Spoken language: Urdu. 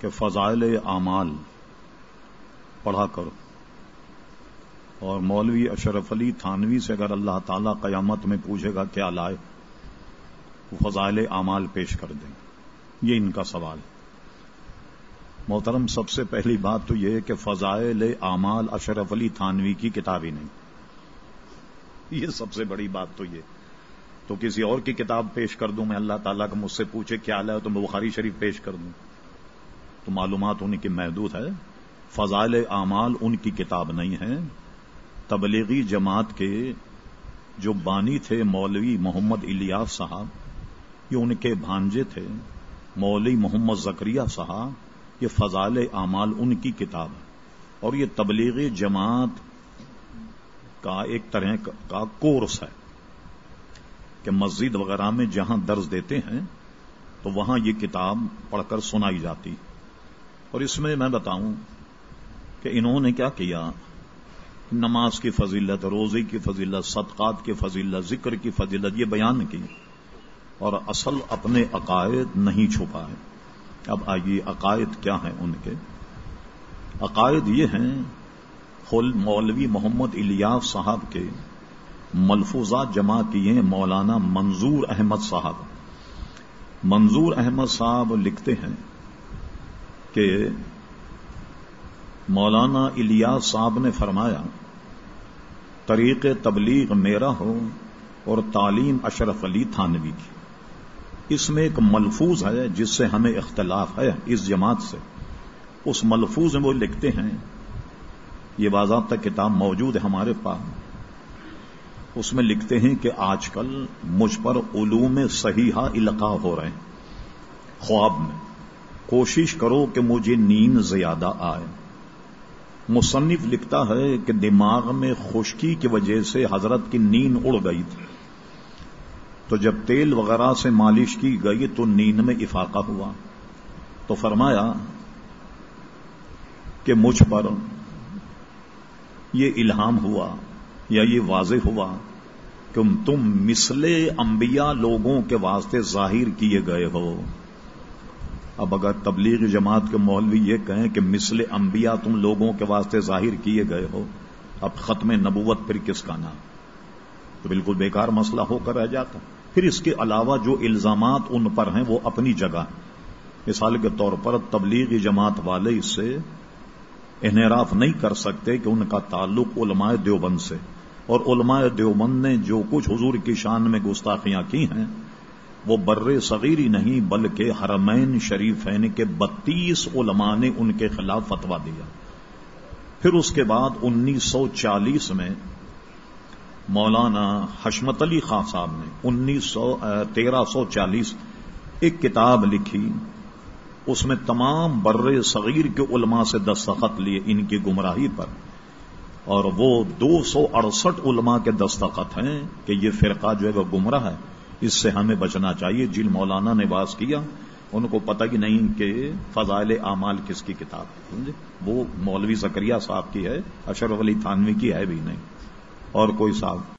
کہ فضائل اعمال پڑھا کرو۔ اور مولوی اشرف علی تھانوی سے اگر اللہ تعالی قیامت میں پوچھے گا کیا لائے، وہ فضائل اعمال پیش کر دیں۔ یہ ان کا سوال محترم، سب سے پہلی بات تو یہ کہ فضائل اعمال اشرف علی تھانوی کی کتاب ہی نہیں۔ یہ سب سے بڑی بات تو یہ۔ تو کسی اور کی کتاب پیش کر دوں، میں اللہ تعالیٰ کا مجھ سے پوچھے کیا لائے تو میں بخاری شریف پیش کر دوں۔ تو معلومات ان کی محدود ہے۔ فضائل اعمال ان کی کتاب نہیں ہے۔ تبلیغی جماعت کے جو بانی تھے مولوی محمد الیاس صاحب، یہ ان کے بھانجے تھے۔ مولوی محمد زکریہ صاحب، یہ فضائل اعمال ان کی کتاب ہے۔ اور یہ تبلیغی جماعت کا ایک طرح کا کورس ہے کہ مسجد وغیرہ میں جہاں درس دیتے ہیں، تو وہاں یہ کتاب پڑھ کر سنائی جاتی۔ اور اس میں میں بتاؤں کہ انہوں نے کیا کیا؟ نماز کی فضیلت، روزے کی فضیلت، صدقات کی فضیلت، ذکر کی فضیلت، یہ بیان کی۔ اور اصل اپنے عقائد نہیں چھپائے اب آئیے عقائد کیا ہیں ان کے؟ عقائد یہ ہیں مولوی محمد الیاف صاحب کے ملفوظات جمع کیے مولانا منظور احمد صاحب۔ منظور احمد صاحب لکھتے ہیں کہ مولانا الیاس صاحب نے فرمایا، طریق تبلیغ میرا ہو اور تعلیم اشرف علی تھانوی کی۔ اس میں ایک ملفوظ ہے جس سے ہمیں اختلاف ہے اس جماعت سے۔ اس ملفوظ میں وہ لکھتے ہیں، یہ باضابطہ کتاب موجود ہے ہمارے پاس۔ اس میں لکھتے ہیں کہ آج کل مجھ پر علوم صحیحہ القاع ہو رہے ہیں، خواب میں۔ کوشش کرو کہ مجھے نیند زیادہ آئے۔ مصنف لکھتا ہے کہ دماغ میں خشکی کی وجہ سے حضرت کی نیند اڑ گئی تھی۔ تو جب تیل وغیرہ سے مالش کی گئی تو نیند میں افاقہ ہوا۔ تو فرمایا کہ مجھ پر یہ الہام ہوا یا یہ واضح ہوا کہ تم مثل انبیاء لوگوں کے واسطے ظاہر کیے گئے ہو۔ اب اگر تبلیغ جماعت کے مولوی یہ کہیں کہ مثل انبیاء تم لوگوں کے واسطے ظاہر کیے گئے ہو، اب ختم نبوت پھر کس کا نام؟ تو بالکل بیکار مسئلہ ہو کر رہ جاتا۔ پھر اس کے علاوہ جو الزامات ان پر ہیں وہ اپنی جگہ مثال کے طور پر تبلیغی جماعت والے اس سے انحراف نہیں کر سکتے کہ ان کا تعلق علماء دیوبند سے۔ اور علماء دیوبند نے جو کچھ حضور کی شان میں گستاخیاں کی ہیں وہ بر صغیری نہیں بلکہ حرمین شریفین کے بتیس علماء نے ان کے خلاف فتوا دیا۔ پھر اس کے بعد انیس سو چالیس میں مولانا حشمت علی خان صاحب نے انیس سو تیرہ سو چالیس ایک کتاب لکھی۔ اس میں تمام بر صغیر کے علماء سے دستخط لیے ان کی گمراہی پر۔ اور وہ دو سو اڑسٹھ علماء کے دستخط ہیں کہ یہ فرقہ جو ہے وہ گمراہ ہے۔ اس سے ہمیں بچنا چاہیے۔ جن مولانا نے باز کیا، ان کو پتہ ہی نہیں کہ فضائل اعمال کس کی کتاب ہے، سمجھے؟ وہ مولوی زکریہ صاحب کی ہے، اشرف علی تھانوی کی ہے بھی نہیں، اور کوئی صاحب۔